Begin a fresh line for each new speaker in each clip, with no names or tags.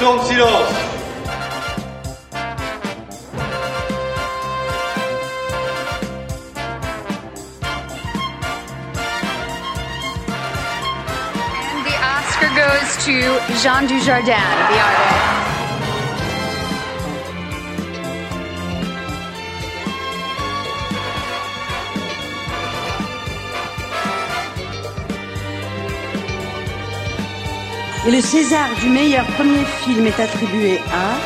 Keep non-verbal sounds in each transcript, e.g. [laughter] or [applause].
instant de silence.
And the Oscar goes to Jean Dujardin, the artist.
Et le César du meilleur premier film est attribué à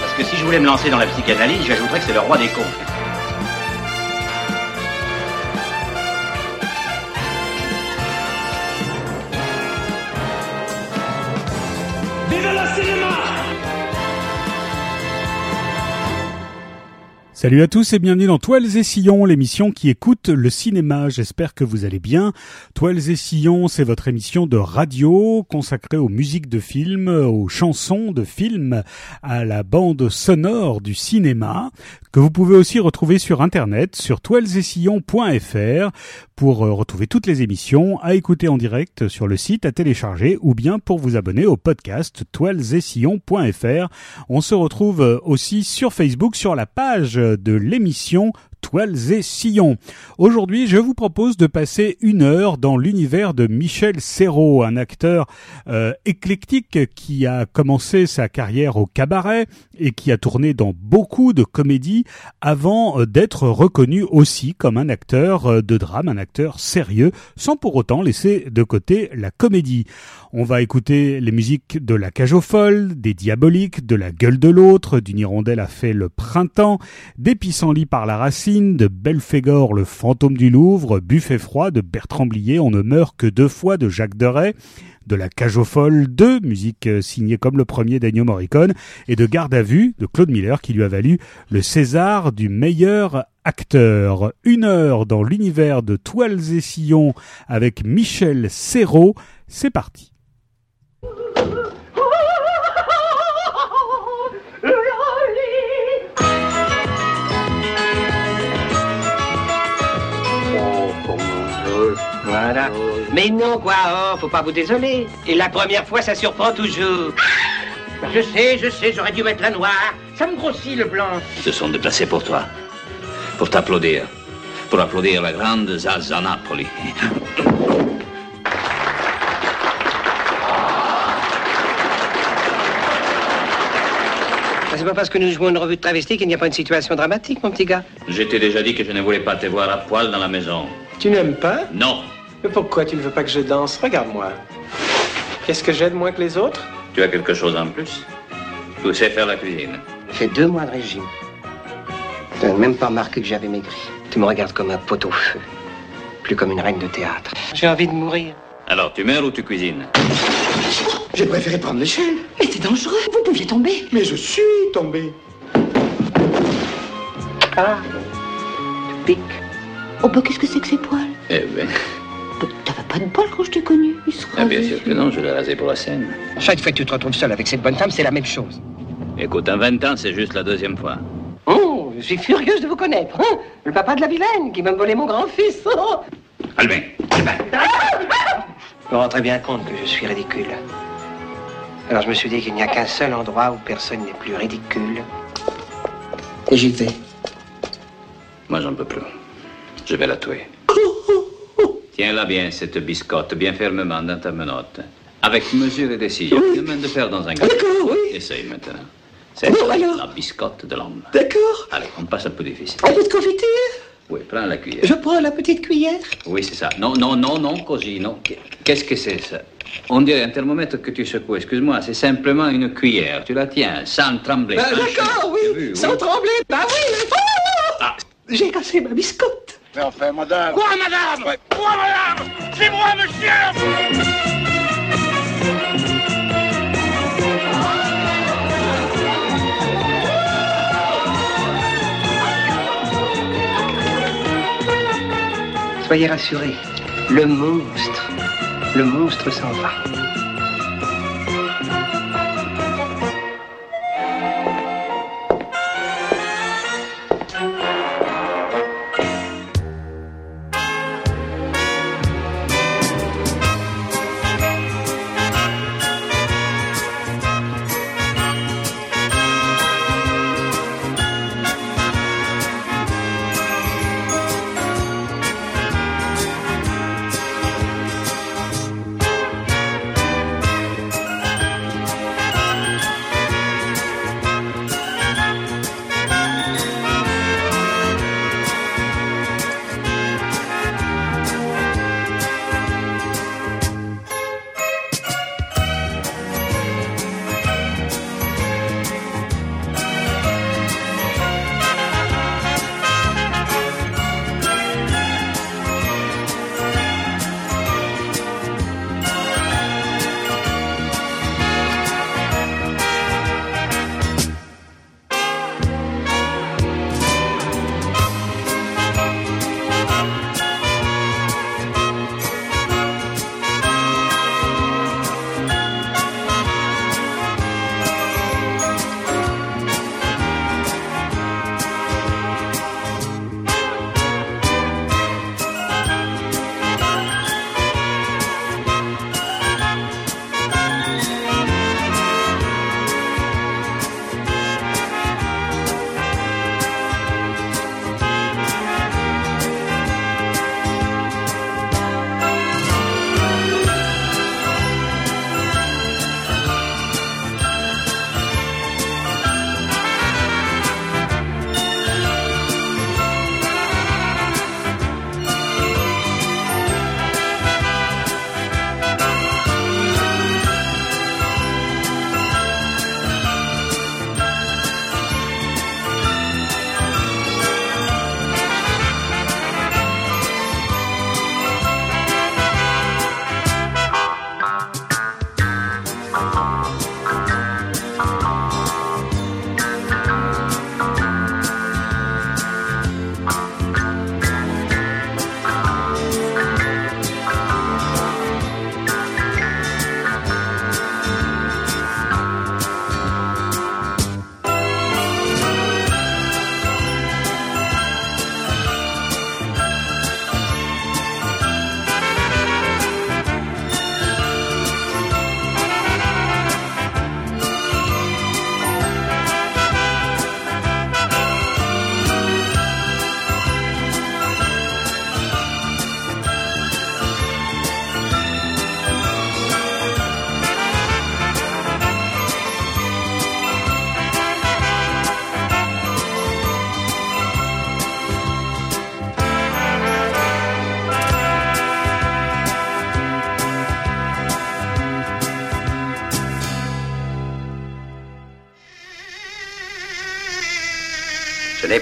Parce que si je voulais me lancer dans la psychanalyse, j'ajouterais que c'est le roi des cons.
Salut à tous et bienvenue dans Toiles et Sillons, l'émission qui écoute le cinéma. J'espère que vous allez bien. Toiles et Sillons, c'est votre émission de radio consacrée aux musiques de films, aux chansons de films, à la bande sonore du cinéma, que vous pouvez aussi retrouver sur internet sur toilesetSillons.fr pour euh, retrouver toutes les émissions, à écouter en direct sur le site, à télécharger ou bien pour vous abonner au podcast toilesetSillons.fr. On se retrouve euh, aussi sur Facebook sur la page de l'émission Toiles et Sillons. Aujourd'hui, je vous propose de passer une heure dans l'univers de Michel Serrault, un acteur euh, éclectique qui a commencé sa carrière au cabaret et qui a tourné dans beaucoup de comédies avant euh, d'être reconnu aussi comme un acteur euh, de drame, un acteur sérieux, sans pour autant laisser de côté la comédie. On va écouter les musiques de la cage aux folles, des diaboliques, de la gueule de l'autre, d'une hirondelle a fait le printemps, des pissenlits par la racine, de Belphégor le fantôme du Louvre, Buffet froid de Bertrand Blier, On ne meurt que deux fois de Jacques Deray, de la Cage aux Folles 2, musique euh, signée comme le premier d'Ennio Morricone, et de Garde à vue de Claude Miller qui lui a valu le César du meilleur acteur. Une heure dans l'univers de Toiles et Sillons avec Michel Serrault. C'est parti.
Voilà. Mais non, quoi, oh, faut pas vous désoler. Et la première fois, ça surprend toujours. Je sais, je sais, j'aurais dû mettre la noire. Ça me grossit le blanc.
Ils se sont déplacés pour toi. Pour t'applaudir. Pour applaudir la grande Zaza Napoli.
C'est pas parce que nous jouons une revue de travesti qu'il n'y a pas une situation dramatique, mon petit gars.
Je t'ai déjà dit que je ne voulais pas te voir à poil dans la maison.
Tu n'aimes pas?
Non.
Mais pourquoi tu ne veux pas que je danse? Regarde-moi. Qu'est-ce que j'ai de moins que les autres?
Tu as quelque chose en plus? Tu sais faire la cuisine.
J'ai fait deux mois de régime. Tu n'as même pas remarqué que j'avais maigri. Tu me regardes comme un pot au feu. Plus comme une reine de théâtre. J'ai envie de mourir.
Alors, tu meurs ou tu cuisines?
J'ai préféré prendre l'échelle.
Mais c'est dangereux, vous pouviez tomber.
Mais je suis tombé.
Ah, tu piques.
Oh bah qu'est-ce que c'est que ces poils?
Eh ben,
pas de quand je t'ai connu. Se
ah, bien sûr que non, je l'ai rasé pour la scène.
Chaque fois que tu te retrouves seul avec cette bonne femme, c'est la même chose.
Écoute, en 20 ans, c'est juste la deuxième fois.
Oh, je suis furieuse de vous connaître. hein. Le papa de la vilaine qui m'a volé mon grand-fils. Oh.
Albin, Albin.
Je me rends très bien compte que je suis ridicule. Alors je me suis dit qu'il n'y a qu'un seul endroit où personne n'est plus ridicule. Et j'y vais.
Moi, j'en peux plus. Je vais la tuer. Tiens-la bien, cette biscotte, bien fermement dans ta menotte. Avec mesure et décision. Une main de fer dans un gâteau.
D'accord, oui.
Essaye maintenant. C'est
Bon, alors.
la biscotte de l'homme.
D'accord.
Allez, on passe un peu difficile.
Un peu de confiture
Oui, prends la cuillère.
Je prends la petite cuillère.
Oui, c'est ça. Non, non, non, non, così, non. Qu'est-ce que c'est ça? On dirait un thermomètre que tu secoues. Excuse-moi, c'est simplement une cuillère. Tu la tiens sans trembler.
Bah,
Sans
D'accord, oui.
Vu,
Sans trembler. Bah oui. mais-
Ah.
J'ai cassé ma biscotte.
Mais enfin, madame.
Quoi, madame
Quoi, madame C'est moi, monsieur
Soyez rassurés. Le monstre. Le monstre s'en va.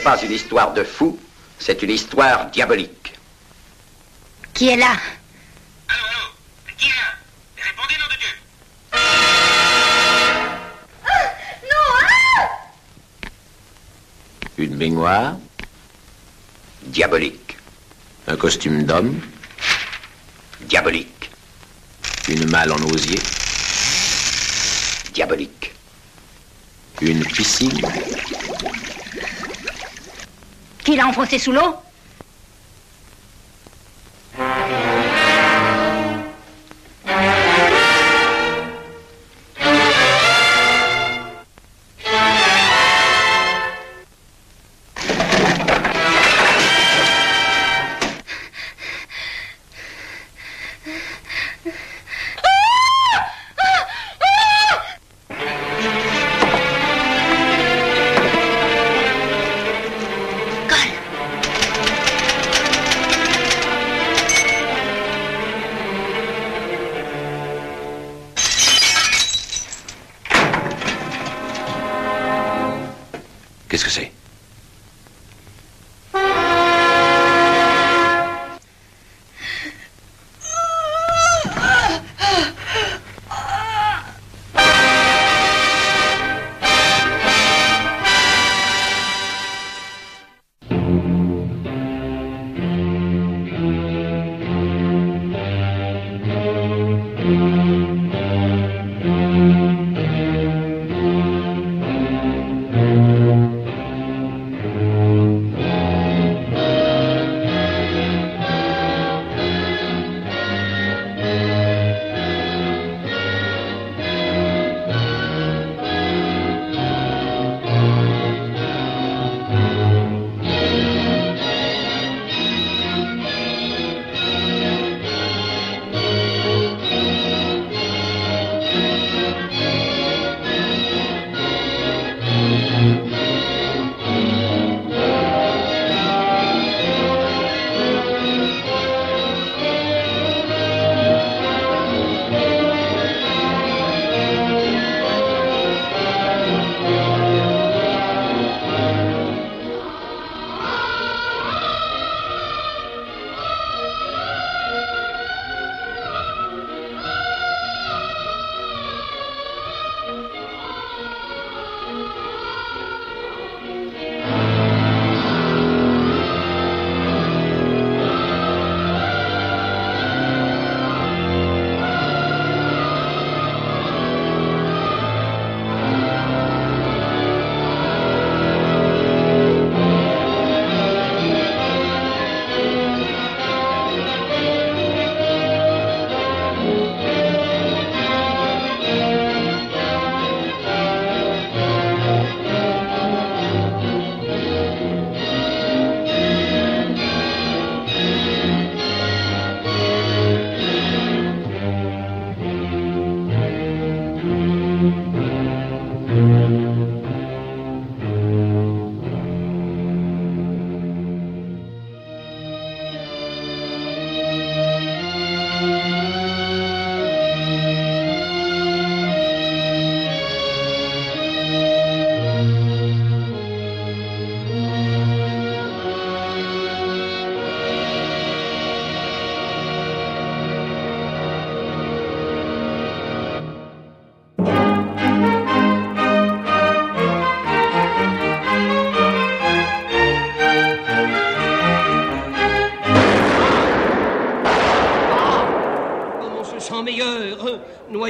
Pas une histoire de fou, c'est une histoire diabolique.
Qui est là?
Allô, allô Qui est là? Répondez, nom de Dieu
Une baignoire diabolique. Un costume d'homme diabolique. Une malle en osier diabolique. Une piscine
Qui l'a enfoncé sous l'eau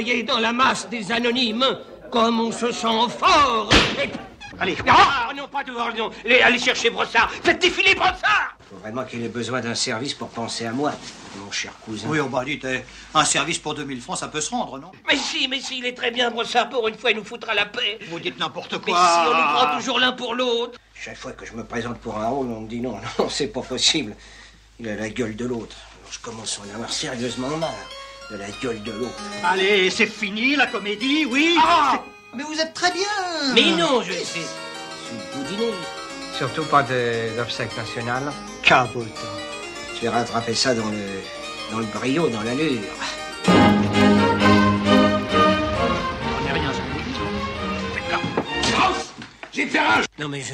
noyé dans la masse des anonymes, comme on se sent fort. Et-
Allez,
Ah, non, pas dehors, non. Allez, allez chercher Brossard. Faites défiler Brossard
Faut vraiment qu'il ait besoin d'un service pour penser à moi, mon cher cousin.
Oui, on m'a dit, eh, un service pour 2000 francs, ça peut se rendre, non?
Mais si, mais si, il est très bien, Brossard. Pour une fois, il nous foutra la paix.
Vous dites n'importe
Mais
quoi.
si, on nous prend toujours l'un pour l'autre.
Chaque fois que je me présente pour un rôle, on me dit non, [laughs] non, c'est pas possible. Il a la gueule de l'autre. Alors je commence à en avoir sérieusement marre de la gueule de l'autre.
Allez, c'est fini, la comédie, oui
Ah
Mais vous êtes très bien
Mais non, je sais.
C'est le boudiner.
Surtout pas de- d'obsèque nationale.
Cabotin.
Je vais rattraper ça dans le, dans le brio, dans l'allure.
J'ai rage
Non, mais je.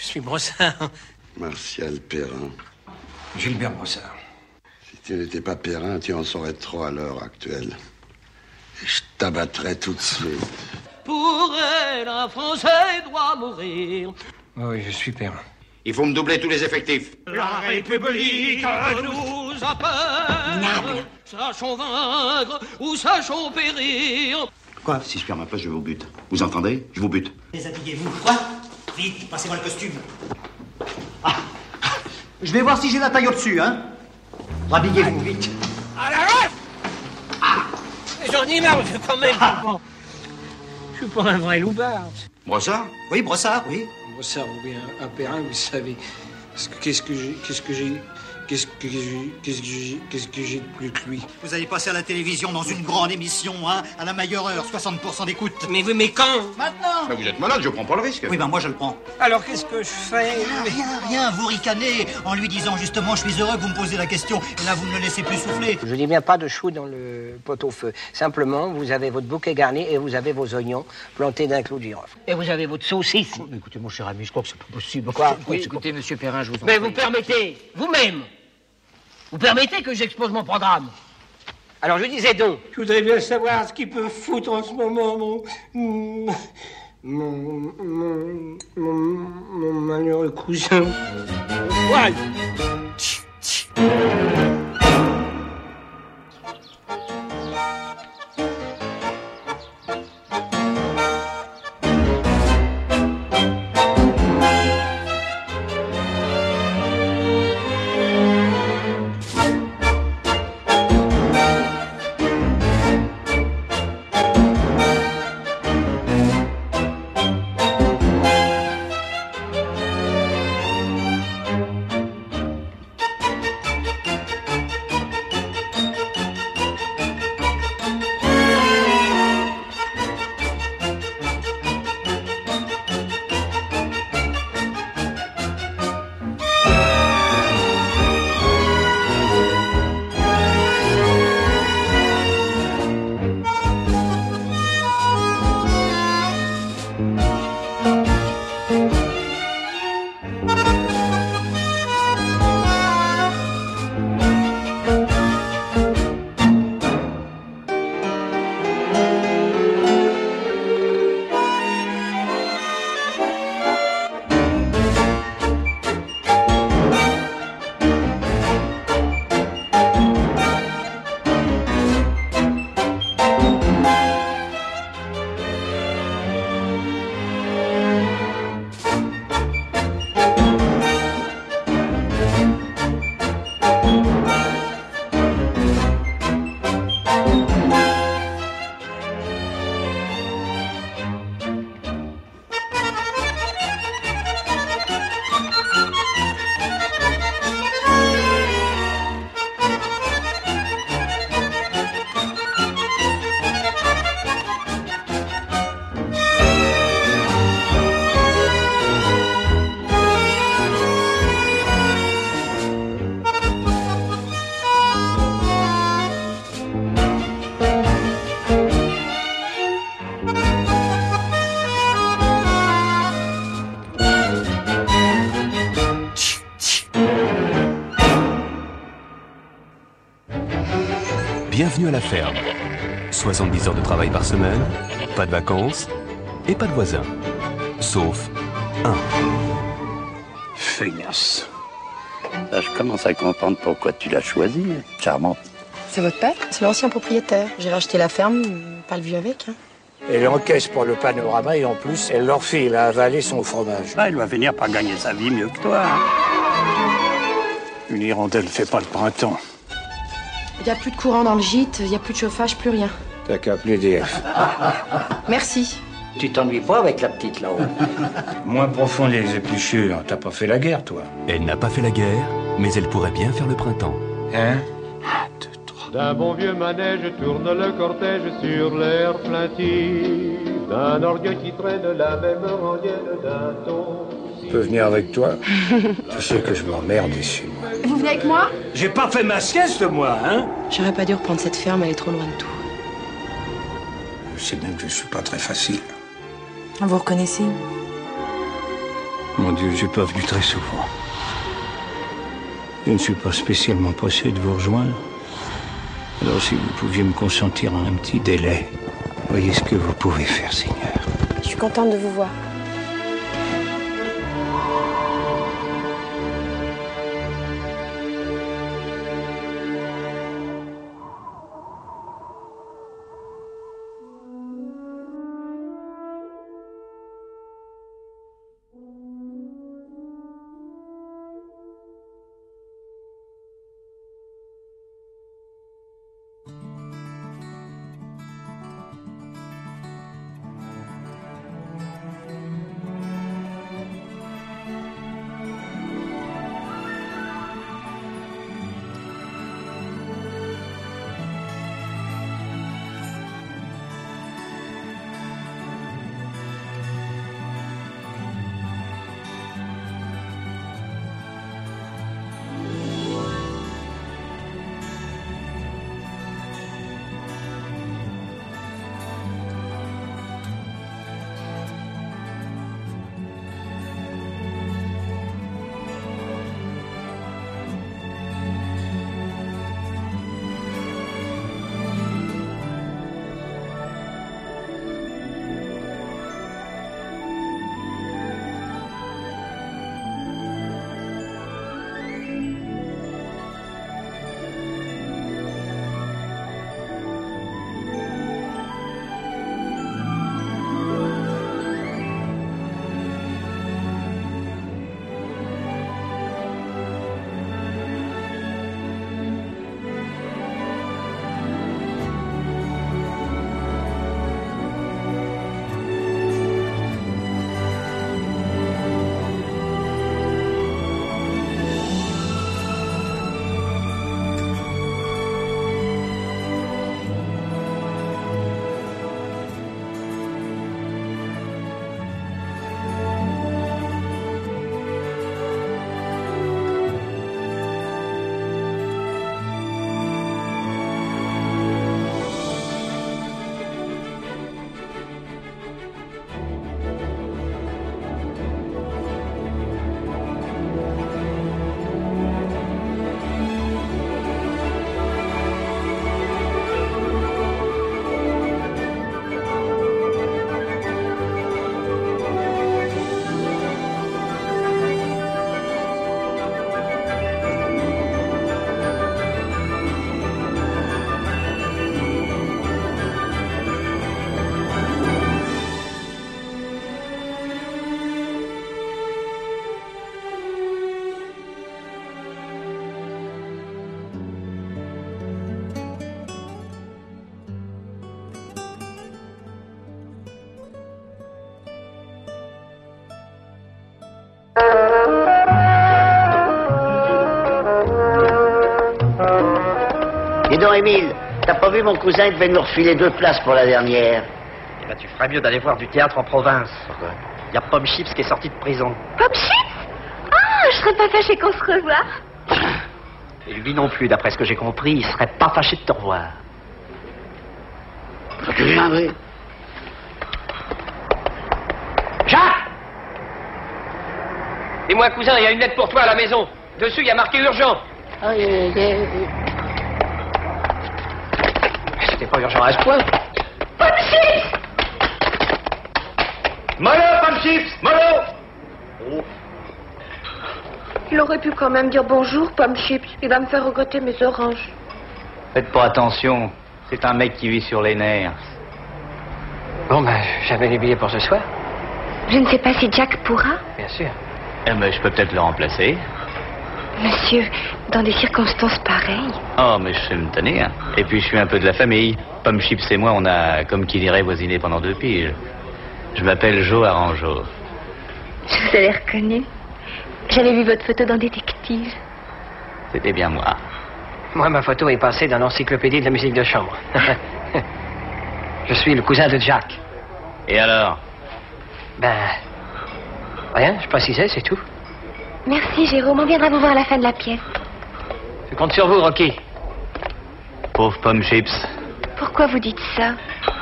Je suis Brossard.
Martial Perrin.
Gilbert Brossard.
Si tu n'étais pas Perrin, tu en saurais trop à l'heure actuelle. Et je t'abattrais tout de suite.
Pour elle, un Français doit mourir.
Oui, je suis Perrin.
Il faut me doubler tous les effectifs.
La République nous a peur. Sachons vaincre ou sachons périr.
Quoi Si je perds ma place, je vous bute. Vous entendez? Je vous bute.
Déshabillez-vous. Quoi? Vite, passez-moi le costume. Ah. Je vais voir si j'ai la taille au-dessus, hein Rhabillez-vous, vite.
À la ref Ah J'en ai marre, je quand même. Je suis pas un vrai loupard.
Brossard?
Oui, Brossard, oui.
Brossard ou bien un Perrin, vous savez. Parce que Qu'est-ce que j'ai. Qu'est-ce que j'ai. Qu'est-ce que j'ai. Qu'est-ce que j'ai. Qu'est-ce que j'ai de plus que lui?
Vous allez passer à la télévision dans une grande émission, hein À la meilleure heure, 60% d'écoute.
Mais, oui, mais quand?
Maintenant
Mais vous êtes malade, je prends pas le risque.
Oui, ben moi je le prends.
Alors qu'est-ce que je fais?
Rien, rien, rien, vous ricanez en lui disant justement je suis heureux que vous me posez la question et là vous ne le laissez plus souffler.
Je dis bien pas de chou dans le pot-au-feu. Simplement, vous avez votre bouquet garni et vous avez vos oignons plantés d'un clou de girofle. Et vous avez votre saucisse.
écoutez mon cher ami, je crois que c'est pas possible.
Quoi? Oui,
Écoutez, monsieur Perrin, je vous en
Mais vous permettez, vous-même, vous permettez que j'expose mon programme Alors je disais donc,
Je voudrais bien savoir ce qu'il peut foutre en ce moment, mon. Mon. Mon. Mon, mon, mon malheureux cousin. Voilà.
La ferme. 70 heures de travail par semaine, pas de vacances et pas de voisins. Sauf un.
Feignasse. Là, je commence à comprendre pourquoi tu l'as choisi. Charmante.
C'est votre père? C'est l'ancien propriétaire. J'ai racheté la ferme, pas le vu avec. hein.
Elle encaisse pour le panorama et en plus, elle leur file à avaler son fromage.
Ah, il va finir par gagner sa vie mieux que toi. hein.
Une hirondelle fait pas le printemps.
Il n'y a plus de courant dans le gîte, il n'y a plus de chauffage, plus rien.
T'as qu'à appeler DF.
Merci.
tu t'ennuies pas avec la petite là-haut? [laughs]
Moins profond les épluchures. T'as pas fait la guerre, toi.
Elle n'a pas fait la guerre, mais elle pourrait bien faire le printemps.
Hein?
D'un bon vieux manège tourne le cortège sur l'air plaintif D'un orgueil qui traîne la même rengaine d'un ton
peux venir avec toi Tu sais que je m'emmerde ici, moi.
Vous venez avec moi?
J'ai pas fait ma sieste, moi, hein?
J'aurais pas dû reprendre cette ferme, elle est trop loin de tout.
Je sais bien que je suis pas très facile.
Vous reconnaissez?
Mon Dieu, j'ai pas venu très souvent. Je ne suis pas spécialement pressé de vous rejoindre. Alors si vous pouviez me consentir un petit délai, voyez ce que vous pouvez faire, Seigneur.
Je suis contente de vous voir.
Dis donc, Émile, t'as pas vu mon cousin, il devait nous refiler deux places pour la dernière.
Eh ben, tu ferais mieux d'aller voir du théâtre en province. Il y a Pomme Chips qui est sorti de prison.
Pop Chips? Ah, je serais pas fâchée qu'on se revoie.
Et lui non plus, d'après ce que j'ai compris, il serait pas fâché de te revoir.
Tu viendrais.
Jacques Dis-moi, cousin, il y a une lettre pour toi à la maison. Dessus, il y a marqué urgent. C'était pas urgent à ce point.
Pop Chips
Mollo, Pomme Chips Mollo
Il aurait pu quand même dire bonjour, Pomme Chips. Il va me faire regretter mes oranges.
Faites pas attention, c'est un mec qui vit sur les nerfs.
Bon, ben, j'avais les billets pour ce soir,
Je ne sais pas si Jack pourra.
bien sûr.
Eh ben, je peux peut-être le remplacer.
Monsieur, dans des circonstances pareilles.
Oh, mais je sais me tenir. Et puis, je suis un peu de la famille. Pomme Chips et moi, on a, comme qui dirait, voisiné pendant deux piges. Je m'appelle Joe Aranjo.
Je vous avais reconnu. J'avais vu votre photo dans Détective.
C'était bien moi.
Moi, ma photo est passée dans l'encyclopédie de la musique de chambre. [laughs] Je suis le cousin de Jack.
Et alors?
Ben. Rien, je précisais, c'est tout.
Merci, Jérôme. On viendra vous voir à la fin de la pièce.
Je compte sur vous, Rocky.
Pauvre Pomme Chips,
Pourquoi vous dites ça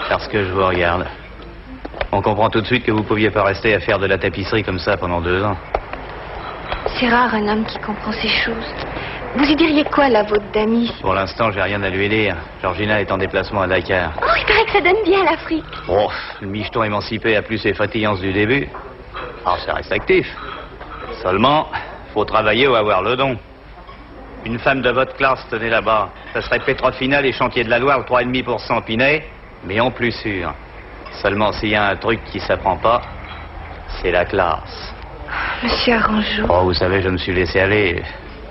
parce que je vous regarde. On comprend tout de suite que vous pouviez pas rester à faire de la tapisserie comme ça pendant deux ans.
C'est rare un homme qui comprend ces choses. Vous y diriez quoi, la vôtre d'amis
Pour l'instant, j'ai rien à lui dire. Georgina est en déplacement à Dakar.
Oh, il paraît que ça donne bien l'Afrique.
Oh, le micheton émancipé a plus ses fatillances du début. Ah, ça reste actif. Seulement, faut travailler ou avoir le don. Une femme de votre classe tenait là-bas. Ça serait Pétrofina, les chantiers de la Loire, 3,5% Pinet, mais en plus sûr. Seulement, s'il y a un truc qui s'apprend pas, c'est la classe.
Monsieur Arangeau,
Oh, vous savez, je me suis laissé aller.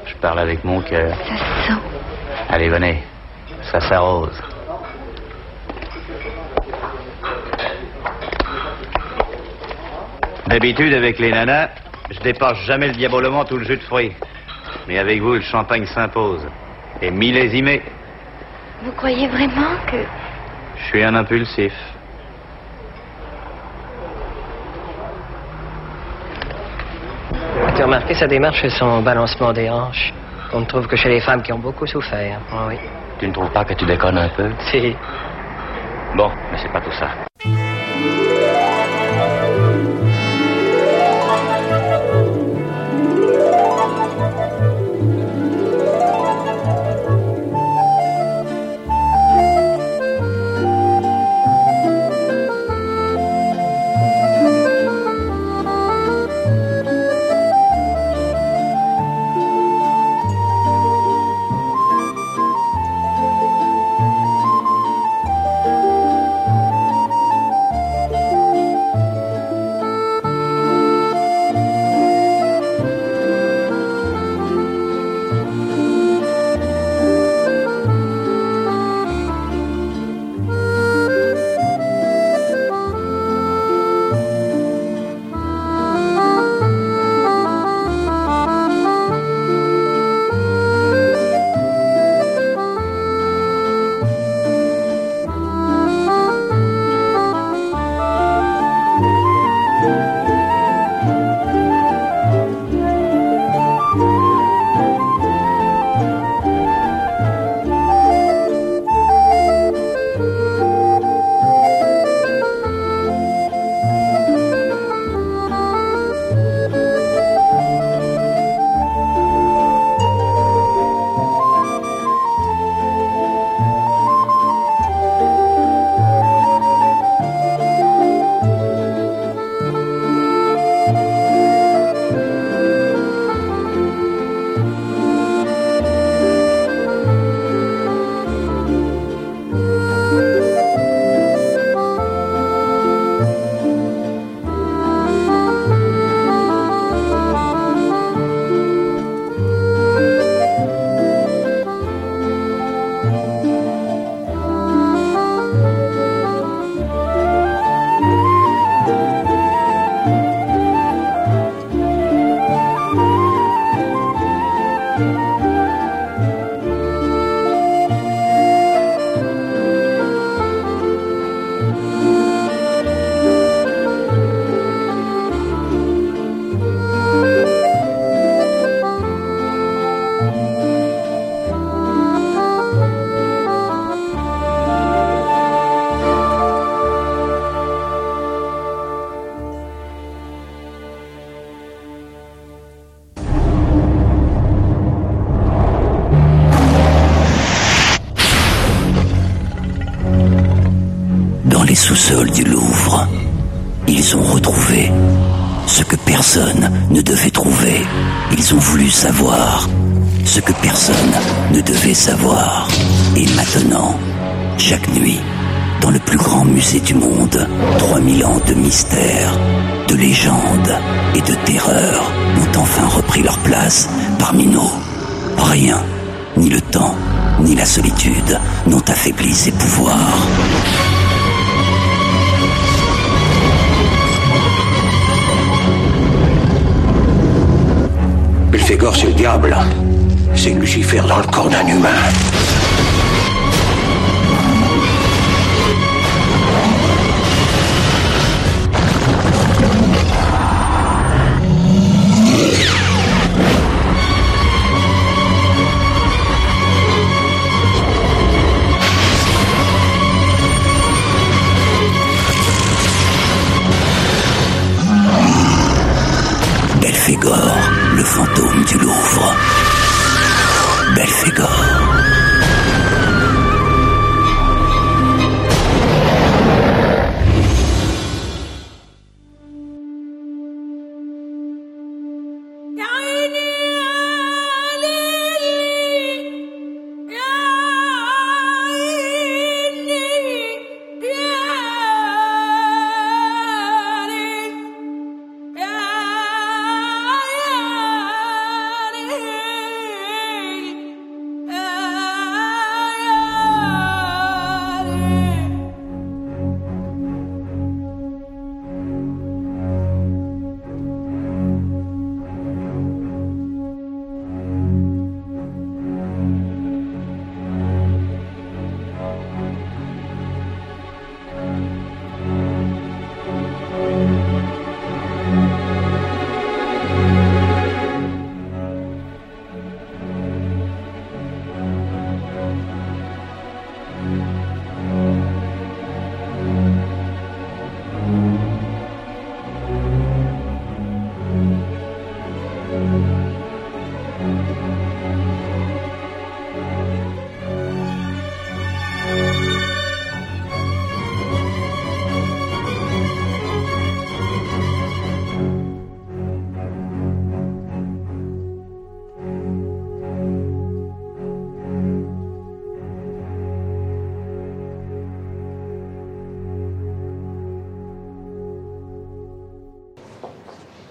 Je parle avec mon cœur.
ça se sent.
Allez, venez. Ça s'arrose. D'habitude, avec les nanas, je dépasse jamais le diabolement tout le jus de fruits. Mais avec vous, le champagne s'impose. Et millésimé,
Vous croyez vraiment que...
je suis un impulsif.
Tu as remarqué sa démarche et son balancement des hanches On ne trouve que chez les femmes qui ont beaucoup souffert. Ah oui.
Tu ne trouves pas que tu déconnes un peu?
Si.
Bon, mais c'est pas tout ça.
Retrouvé ce que personne ne devait trouver. Ils ont voulu savoir ce que personne ne devait savoir. Et maintenant, chaque nuit, dans le plus grand musée du monde, 3000 ans de mystère, de légendes et de terreur ont enfin repris leur place parmi nous. Rien, ni le temps, ni la solitude n'ont affaibli ses pouvoirs.
Belphégor, c'est le diable. C'est Lucifer dans le corps d'un humain.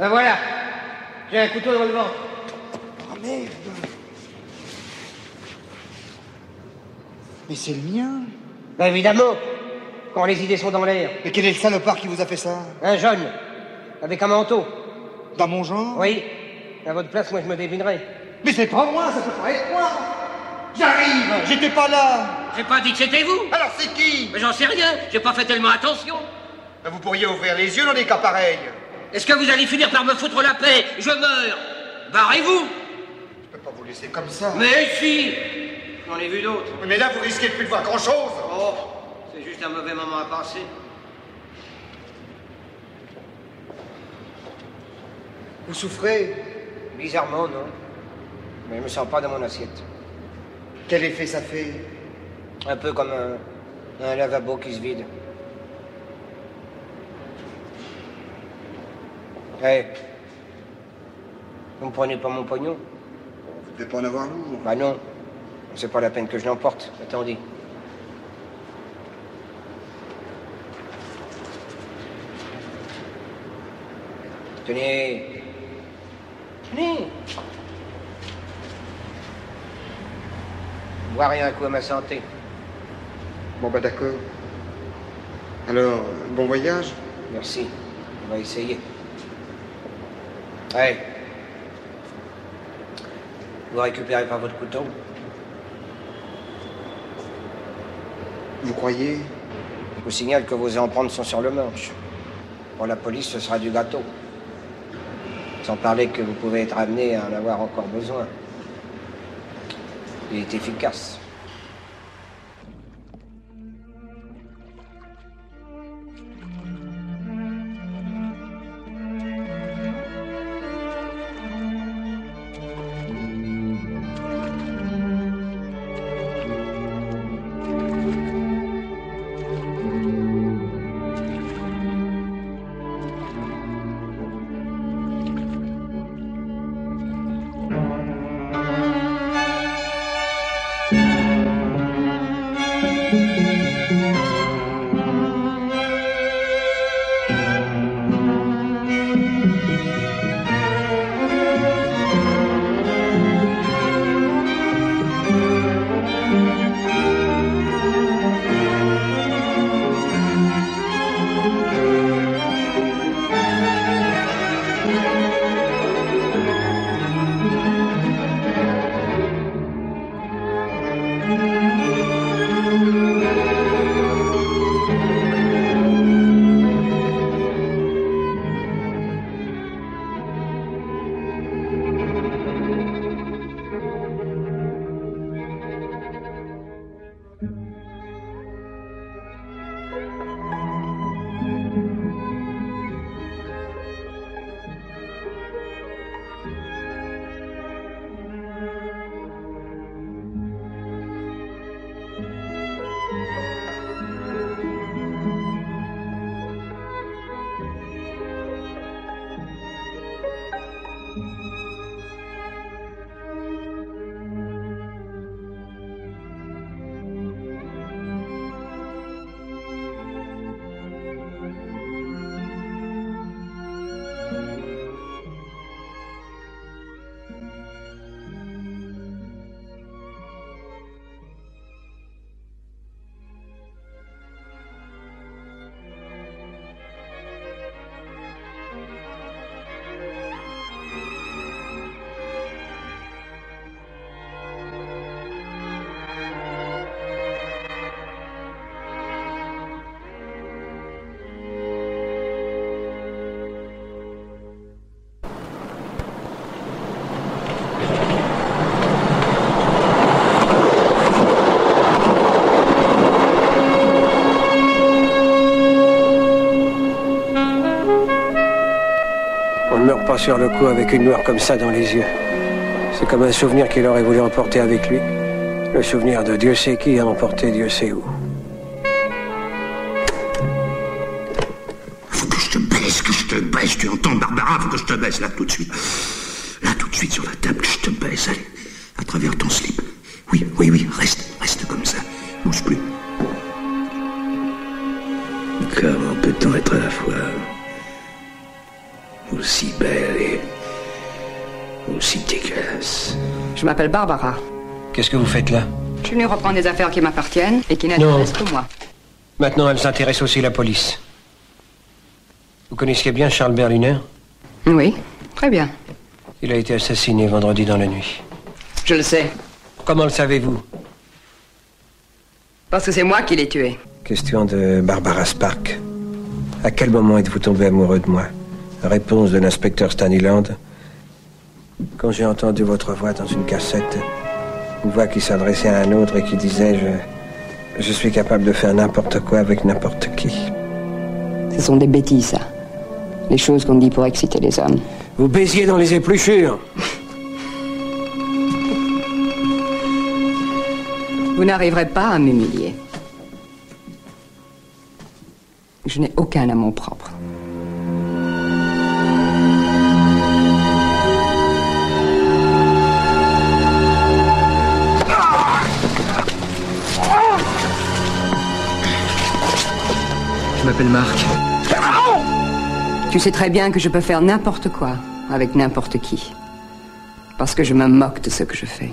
Ben voilà. J'ai un couteau dans le ventre.
Oh merde Mais c'est le mien
Ben évidemment. Quand les idées sont dans l'air.
Mais quel est le salopard qui vous a fait ça?
Un jeune. Avec un manteau.
Dans mon genre?
Oui. À votre place, moi, je me devinerais.
Mais c'est pas moi, ça peut pas être moi J'arrive J'étais pas là
J'ai pas dit que c'était vous
Alors c'est qui?
Mais j'en sais rien, j'ai pas fait tellement attention.
Ben, Vous pourriez ouvrir les yeux dans des cas pareils.
Est-ce que vous allez finir par me foutre la paix? Je meurs Barrez-vous
Je peux pas vous laisser comme ça.
Mais si J'en ai vu d'autres.
Mais là, vous risquez de plus de voir grand-chose.
Oh, c'est juste un mauvais moment à passer.
Vous souffrez?
Bizarrement, non Mais je me sens pas dans mon assiette.
Quel effet ça fait?
Un peu comme un, un lavabo qui se vide. Hé Vous me prenez pas mon pognon
Vous devez pas en avoir lourd.
Bah non. C'est pas la peine que je l'emporte. Attendez. Tenez. Tenez. Bois rien un coup à ma santé.
Bon bah d'accord. Alors, bon voyage
Merci. On va essayer. Vous récupérez pas votre couteau
Vous croyez?
Je vous signale que vos empreintes sont sur le manche. Pour la police, ce sera du gâteau. Sans parler que vous pouvez être amené à en avoir encore besoin. Il est efficace. Sur le coup avec une noire comme ça dans les yeux. C'est comme un souvenir qu'il aurait voulu emporter avec lui. Le souvenir de Dieu sait qui a emporté Dieu sait où.
Faut que je te baisse, que je te baisse. Tu entends, Barbara Faut que je te baisse là tout de suite. Là tout de suite sur la table, que je te baisse. Allez, à travers ton slip. Oui, oui, oui, reste, reste comme ça. Bouge plus.
Comment peut-on être à la fois
aussi belle et aussi dégueulasse.
Je m'appelle Barbara.
Qu'est-ce que vous faites là?
Je suis venue reprendre des affaires qui m'appartiennent et qui n'intéressent que moi.
Maintenant, elles intéressent aussi la police. Vous connaissiez bien Charles Berliner?
Oui, très bien.
Il a été assassiné vendredi dans la nuit.
Je le sais.
Comment le savez-vous?
Parce que c'est moi qui l'ai tué.
Question de Barbara Spark. À quel moment êtes-vous tombé amoureux de moi? Réponse de l'inspecteur Staniland. Quand j'ai entendu votre voix dans une cassette, une voix qui s'adressait à un autre et qui disait je, je suis capable de faire n'importe quoi avec n'importe qui.
Ce sont des bêtises, ça. Les choses qu'on dit pour exciter les hommes.
Vous baisiez dans les épluchures
Vous n'arriverez pas à m'humilier. Je n'ai aucun amour propre.
Je m'appelle Marc.
Tu sais très bien que je peux faire n'importe quoi avec n'importe qui. Parce que je me moque de ce que je fais.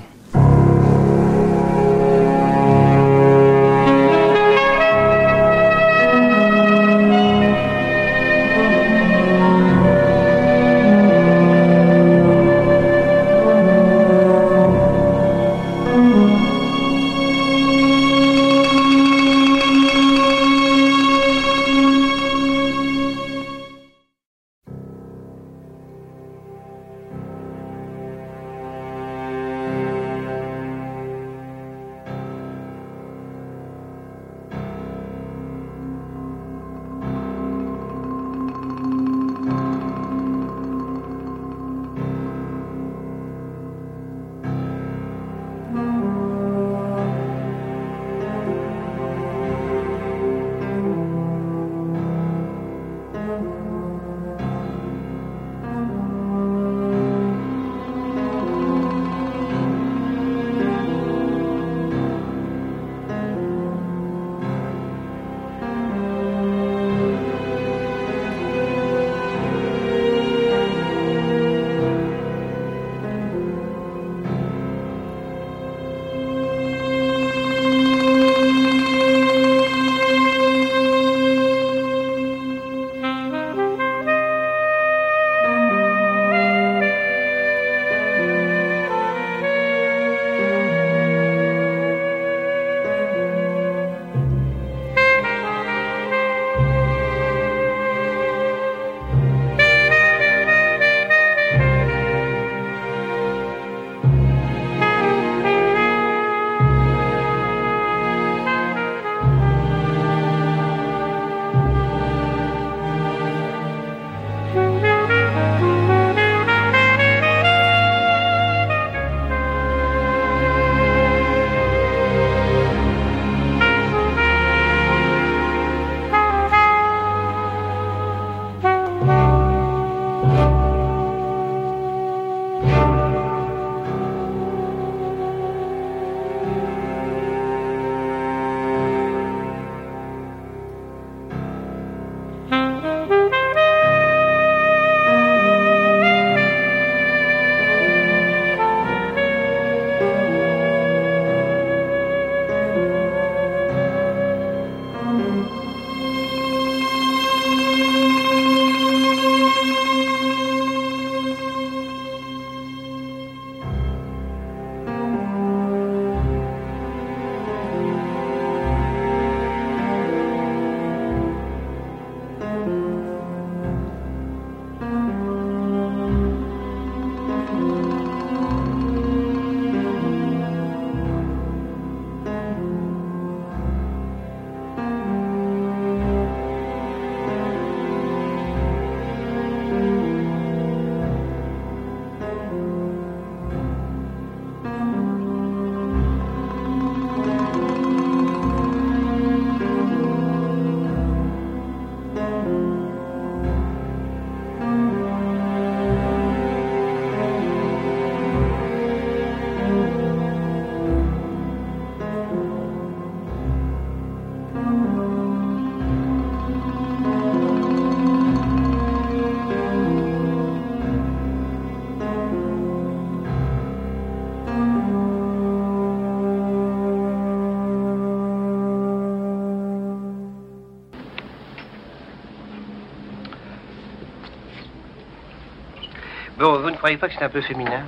Bon, vous ne croyez pas que c'est un peu féminin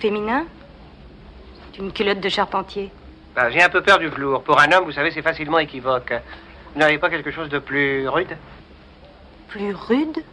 Féminin C'est une culotte de charpentier.
Bah, J'ai un peu peur du velours. Pour un homme, vous savez, c'est facilement équivoque. Vous n'avez pas quelque chose de plus rude
Plus rude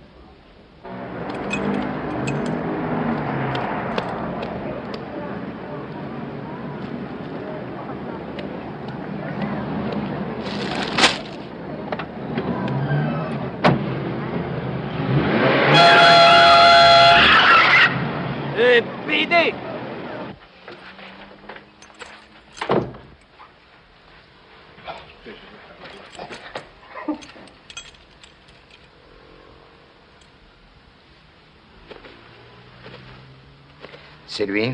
C'est lui.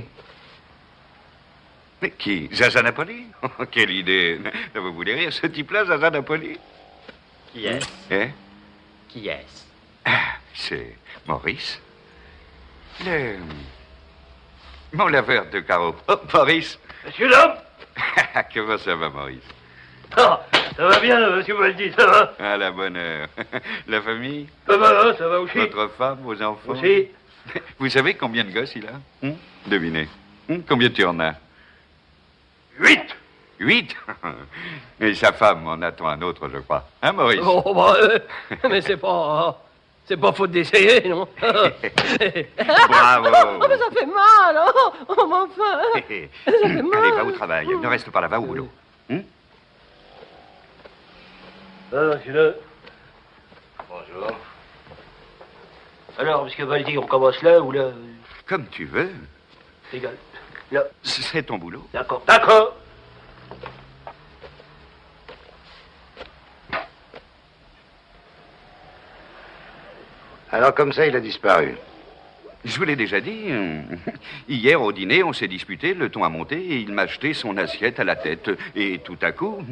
Mais qui Zaza Napoli? [laughs] Oh, Quelle idée. [laughs] Vous voulez rire, ce type-là, Zaza Napoli?
Qui est-ce?
Eh?
Qui est-ce?
C'est Maurice. Le... Mon laveur de carreaux. Oh, Maurice.
Monsieur l'homme! [laughs]
Comment ça va, Maurice?
Ah, Ça va bien, monsieur Baldi, ça va.
À la bonne heure. La famille?
Ça va, ça va aussi.
Votre femme, vos enfants?
Aussi. [laughs]
Vous savez combien de gosses il a Hum Devinez. Hum, Combien tu en as
Huit
Huit [laughs] Et sa femme en attend un autre, je crois. Hein, Maurice
Oh, bah, euh, mais c'est pas... C'est pas faute d'essayer, non [laughs]
Bravo
Oh, mais ça fait mal, oh, oh mais enfin Ça fait mal
Allez, va au travail. Ne reste pas là, va au boulot. Hum.
Bonjour. Alors, monsieur Baldi, on commence là ou là
Comme tu veux.
Égal. Là.
C'est ton boulot.
D'accord. D'accord
Alors, comme ça, il a disparu. Je vous l'ai déjà dit. euh, [laughs] Hier, au dîner, on s'est disputé, le ton a monté, et il m'a jeté son assiette à la tête. Et tout à coup,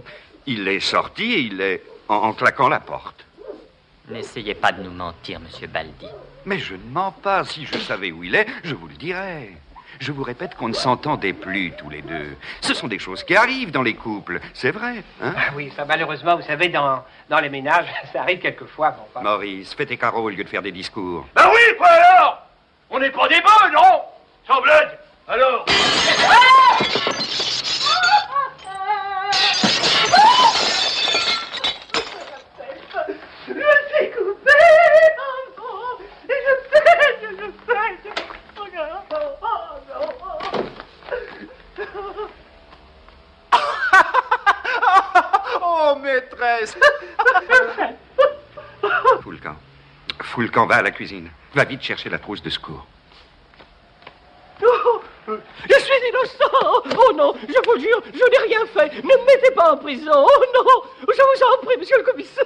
il est sorti et il est en, en claquant la porte.
N'essayez pas de nous mentir, monsieur Baldi.
Mais je ne mens pas. Si je savais où il est, je vous le dirais. Je vous répète qu'on ne s'entendait plus tous les deux. Ce sont des choses qui arrivent dans les couples, c'est vrai. Hein
Ah oui, ça malheureusement, vous savez, dans, dans les ménages, [laughs] ça arrive quelquefois. Bon.
Maurice, fais tes carreaux au lieu de faire des discours.
Ben oui, quoi alors? On n'est pas des bœufs, non? Sans blague Alors?
Je Oh,
maîtresse Fous le camp. Fous le camp, va à la cuisine. Va vite chercher la trousse de secours.
Oh, Je suis innocent Oh non, je vous jure, je n'ai rien fait Ne me mettez pas en prison Oh non Je vous en prie, monsieur le commissaire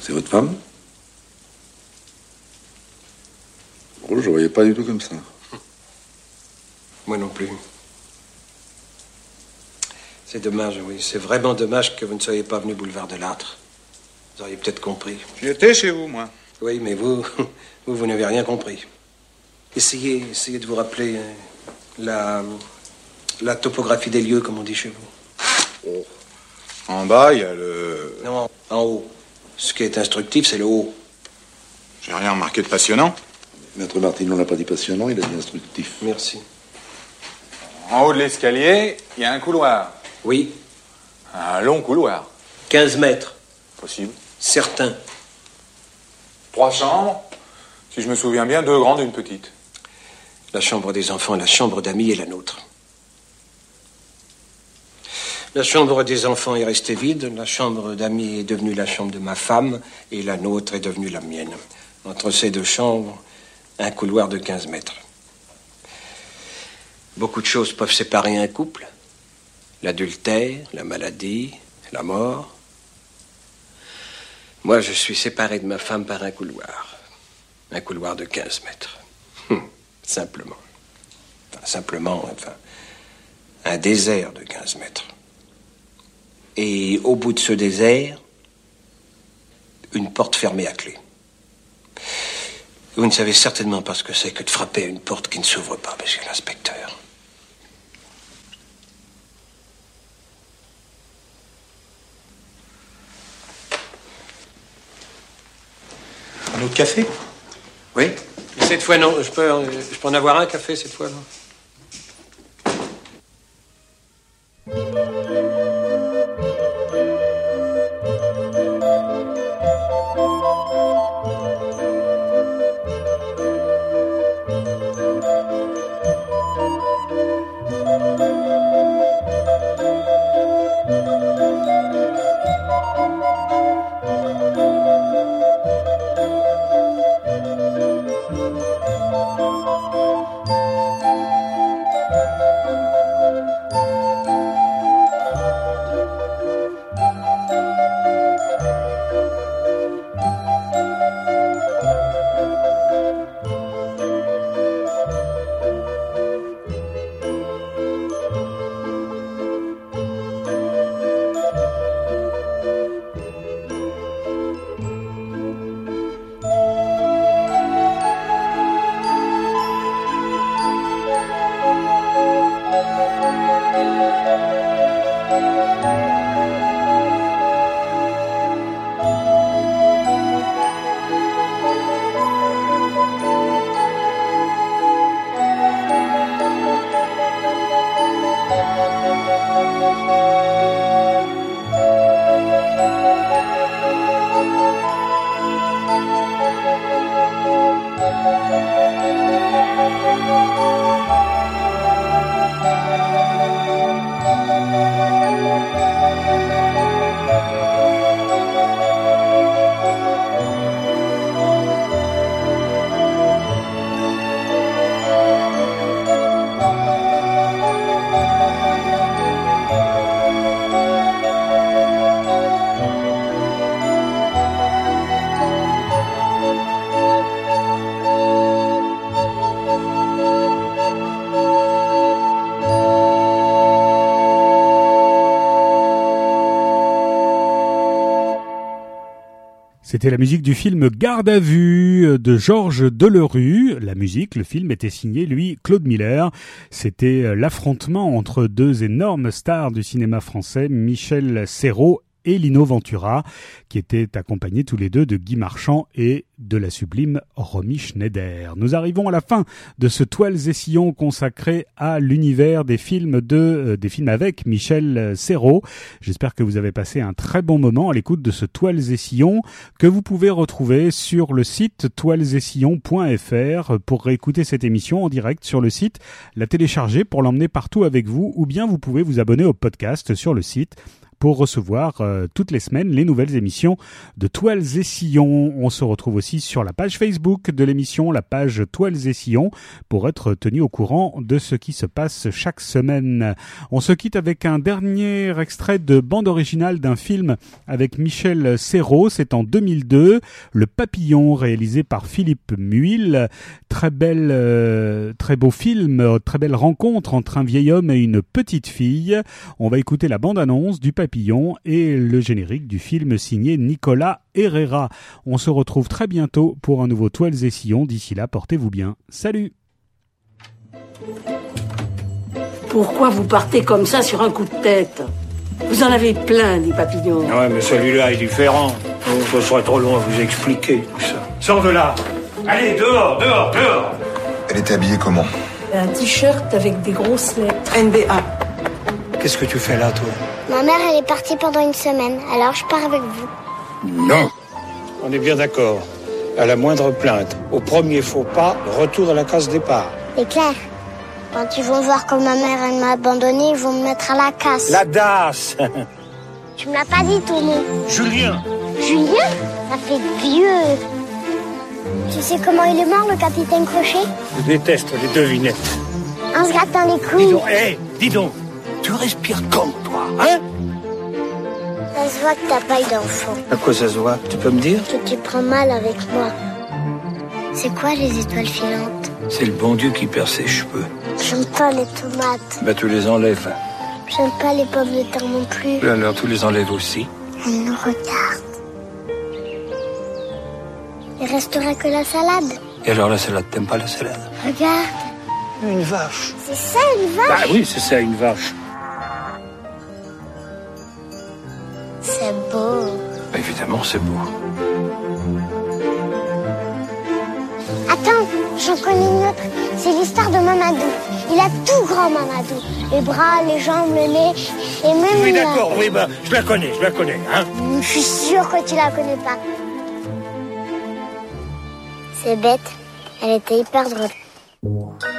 C'est votre femme Oh, je voyais pas du tout comme ça. [laughs]
Moi non plus. C'est dommage, oui. C'est vraiment dommage que vous ne soyez pas venu boulevard de l'Âtre. Vous auriez peut-être compris.
J'étais chez vous, moi.
Oui, mais vous, [laughs] vous, vous n'avez rien compris. Essayez, essayez de vous rappeler euh, la, la topographie des lieux, comme on dit chez vous.
Oh. En bas, il y a le.
Non, en haut. Ce qui est instructif, c'est le haut.
J'ai rien remarqué de passionnant.
Maître Martineau n'a pas dit passionnant, il a dit instructif.
Merci.
En haut de l'escalier, il y a un couloir.
Oui.
Un long couloir.
15 mètres.
Possible.
Certain.
Trois chambres. Si je me souviens bien, deux grandes et une petite.
La chambre des enfants, la chambre d'amis et la nôtre. La chambre des enfants est restée vide, la chambre d'amis est devenue la chambre de ma femme et la nôtre est devenue la mienne. Entre ces deux chambres, un couloir de 15 mètres. Beaucoup de choses peuvent séparer un couple. L'adultère, la maladie, la mort. Moi, je suis séparé de ma femme par un couloir. Un couloir de 15 mètres. Hum, simplement. Simplement, enfin. Un désert de 15 mètres. Et au bout de ce désert, une porte fermée à clé. Vous ne savez certainement pas ce que c'est que de frapper à une porte qui ne s'ouvre pas, monsieur l'inspecteur.
Un autre café?
Oui. Mais cette fois, non. Je peux, en- je peux en avoir un café cette fois, non?
C'était la musique du film Garde à vue de Georges Delerue. La musique, le film était signé, lui, Claude Miller. C'était l'affrontement entre deux énormes stars du cinéma français, Michel Serrault et Lino Ventura, qui étaient accompagnés tous les deux de Guy Marchand et de la sublime Romy Schneider. Nous arrivons à la fin de ce Toiles et Sillons consacré à l'univers des films de, euh, des films avec Michel Serrault. J'espère que vous avez passé un très bon moment à l'écoute de ce Toiles et Sillons que vous pouvez retrouver sur le site toilesetsillons.fr pour réécouter cette émission en direct sur le site, la télécharger pour l'emmener partout avec vous ou bien vous pouvez vous abonner au podcast sur le site pour recevoir euh, toutes les semaines les nouvelles émissions de Toiles et Sillons. On se retrouve aussi sur la page Facebook de l'émission, la page Toiles et Sillons, pour être tenu au courant de ce qui se passe chaque semaine. On se quitte avec un dernier extrait de bande originale d'un film avec Michel Serrault. C'est en 2002, Le Papillon, réalisé par Philippe Muil. Très belle, euh, très beau film, euh, très belle rencontre entre un vieil homme et une petite fille. On va écouter la bande-annonce du Papillon et le générique du film signé Nicolas Herrera. On se retrouve très bientôt pour un nouveau Toiles et Sillons. D'ici là, portez-vous bien. Salut
Pourquoi vous partez comme ça sur un coup de tête? Vous en avez plein, des papillons.
Ouais, mais celui-là est différent. Oh, ce serait trop long à vous expliquer tout ça. Sors de là Allez, dehors, dehors, dehors
Elle était habillée comment?
Un t-shirt avec des grosses lettres. NBA.
Qu'est-ce que tu fais là, toi?
Ma mère, elle est partie pendant une semaine, alors je pars avec vous.
Non On est bien d'accord. À la moindre plainte, au premier faux pas, retour à la case départ.
C'est clair. Quand ils vont voir que ma mère, elle m'a abandonné, ils vont me mettre à la casse.
La DAS
Tu me l'as pas dit ton nom.
Julien
Julien Ça fait vieux. Tu sais comment il est mort, le capitaine Crochet
Je déteste les devinettes.
En se grattant les couilles.
Dis donc, hé, dis donc, tu respires comme toi, hein
Ça se voit que t'as pas eu d'enfant.
À quoi ça se voit Tu peux me dire
Que tu prends mal avec moi. C'est quoi les étoiles filantes
C'est le bon Dieu qui perd ses cheveux.
J'aime pas les tomates.
Bah, tu les enlèves.
J'aime pas les pommes de terre non plus.
Et alors, tu les enlèves aussi.
Elle nous regarde. Il restera que la salade.
Et alors, la salade, t'aimes pas la salade
Regarde.
Une vache.
C'est ça une vache
Bah oui, c'est ça, une vache.
C'est beau.
Évidemment, c'est beau.
Attends, j'en connais une autre. C'est l'histoire de Mamadou. Il a tout grand Mamadou. Les bras, les jambes, le nez. Et même
Oui, d'accord, oui, bah, je la connais, je la connais, hein
Je suis sûre que tu la connais pas. C'est bête. Elle était hyper drôle.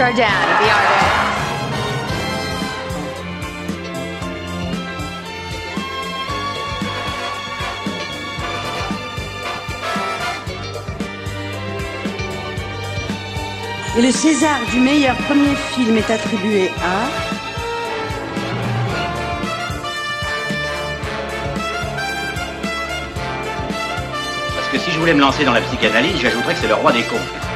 The artist.
Et le César du meilleur premier film est attribué à
Parce que si je voulais me lancer dans la psychanalyse, j'ajouterais que c'est le roi des cons.